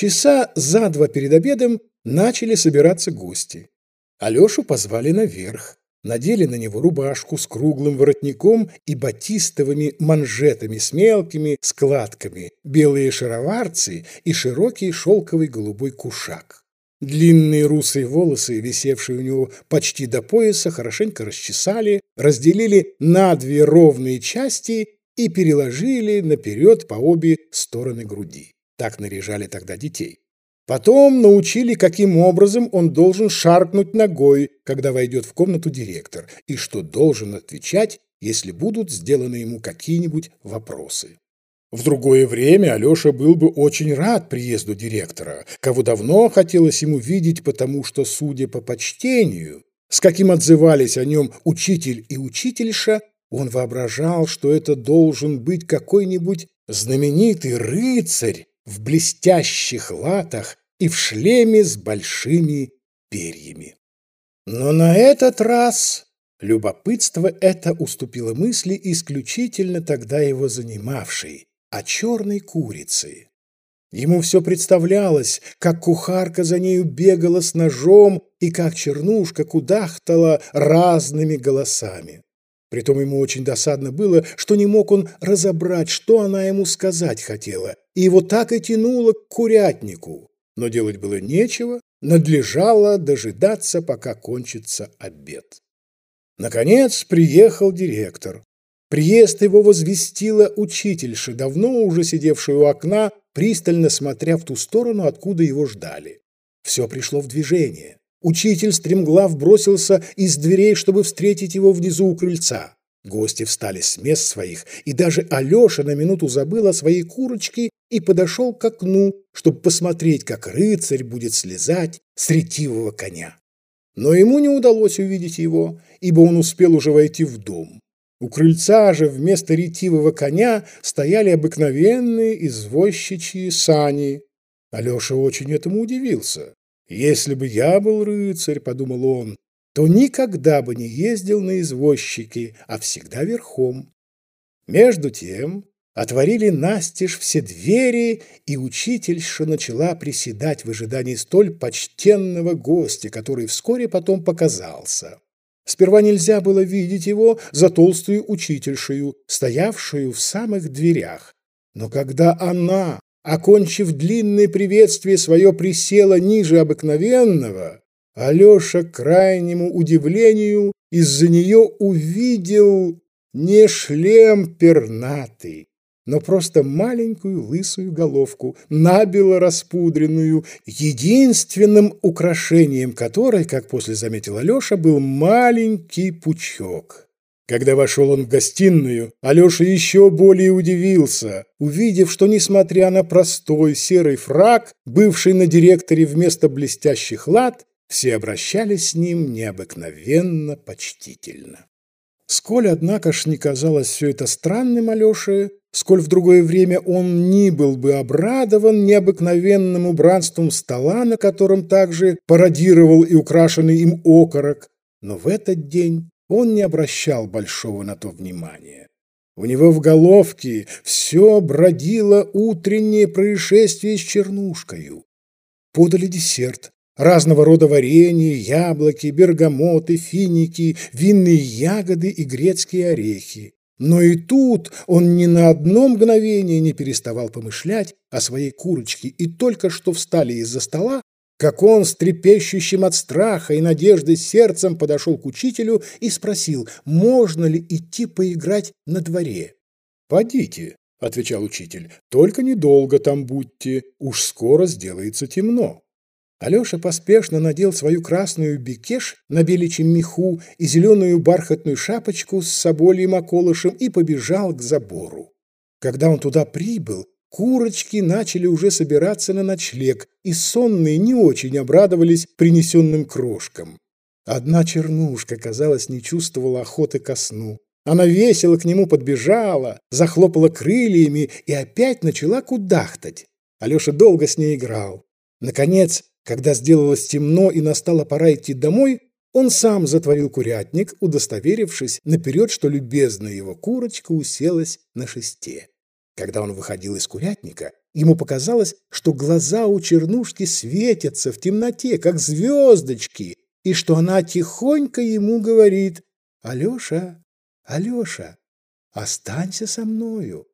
Часа за два перед обедом начали собираться гости. Алешу позвали наверх, надели на него рубашку с круглым воротником и батистовыми манжетами с мелкими складками, белые шароварцы и широкий шелковый голубой кушак. Длинные русые волосы, висевшие у него почти до пояса, хорошенько расчесали, разделили на две ровные части и переложили наперед по обе стороны груди. Так наряжали тогда детей. Потом научили, каким образом он должен шаркнуть ногой, когда войдет в комнату директор, и что должен отвечать, если будут сделаны ему какие-нибудь вопросы. В другое время Алеша был бы очень рад приезду директора, кого давно хотелось ему видеть, потому что, судя по почтению, с каким отзывались о нем учитель и учительша, он воображал, что это должен быть какой-нибудь знаменитый рыцарь, в блестящих латах и в шлеме с большими перьями. Но на этот раз любопытство это уступило мысли исключительно тогда его занимавшей, о черной курице. Ему все представлялось, как кухарка за нею бегала с ножом и как чернушка кудахтала разными голосами. Притом ему очень досадно было, что не мог он разобрать, что она ему сказать хотела, и его так и тянуло к курятнику. Но делать было нечего, надлежало дожидаться, пока кончится обед. Наконец приехал директор. Приезд его возвестила учительша, давно уже сидевшая у окна, пристально смотря в ту сторону, откуда его ждали. Все пришло в движение. Учитель стремглав бросился из дверей, чтобы встретить его внизу у крыльца. Гости встали с мест своих, и даже Алеша на минуту забыл о своей курочке и подошел к окну, чтобы посмотреть, как рыцарь будет слезать с ретивого коня. Но ему не удалось увидеть его, ибо он успел уже войти в дом. У крыльца же вместо ретивого коня стояли обыкновенные извозчичьи сани. Алеша очень этому удивился. «Если бы я был рыцарь, — подумал он, — то никогда бы не ездил на извозчике, а всегда верхом». Между тем отворили настежь все двери, и учительша начала приседать в ожидании столь почтенного гостя, который вскоре потом показался. Сперва нельзя было видеть его за толстую учительшею, стоявшую в самых дверях. Но когда она окончив длинное приветствие свое, присела ниже обыкновенного, Алеша, к крайнему удивлению, из-за нее увидел не шлем пернатый, но просто маленькую лысую головку, набело распудренную, единственным украшением которой, как после заметил Алеша, был маленький пучок. Когда вошел он в гостиную, Алеша еще более удивился, увидев, что, несмотря на простой серый фраг, бывший на директоре вместо блестящих лад, все обращались с ним необыкновенно почтительно. Сколь, однако ж, не казалось все это странным Алёше, сколь в другое время он не был бы обрадован необыкновенным убранством стола, на котором также пародировал и украшенный им окорок, но в этот день он не обращал большого на то внимания. У него в головке все бродило утреннее происшествие с чернушкою. Подали десерт, разного рода варенье, яблоки, бергамоты, финики, винные ягоды и грецкие орехи. Но и тут он ни на одно мгновение не переставал помышлять о своей курочке, и только что встали из-за стола, как он с трепещущим от страха и надежды сердцем подошел к учителю и спросил, можно ли идти поиграть на дворе. «Подите», — отвечал учитель, — «только недолго там будьте, уж скоро сделается темно». Алеша поспешно надел свою красную бекеш на беличьем меху и зеленую бархатную шапочку с собольем околышем и побежал к забору. Когда он туда прибыл, Курочки начали уже собираться на ночлег, и сонные не очень обрадовались принесенным крошкам. Одна чернушка, казалось, не чувствовала охоты ко сну. Она весело к нему подбежала, захлопала крыльями и опять начала кудахтать. Алеша долго с ней играл. Наконец, когда сделалось темно и настала пора идти домой, он сам затворил курятник, удостоверившись наперед, что любезная его курочка уселась на шесте. Когда он выходил из курятника, Ему показалось, что глаза у Чернушки светятся в темноте, как звездочки, и что она тихонько ему говорит «Алеша, Алеша, останься со мною».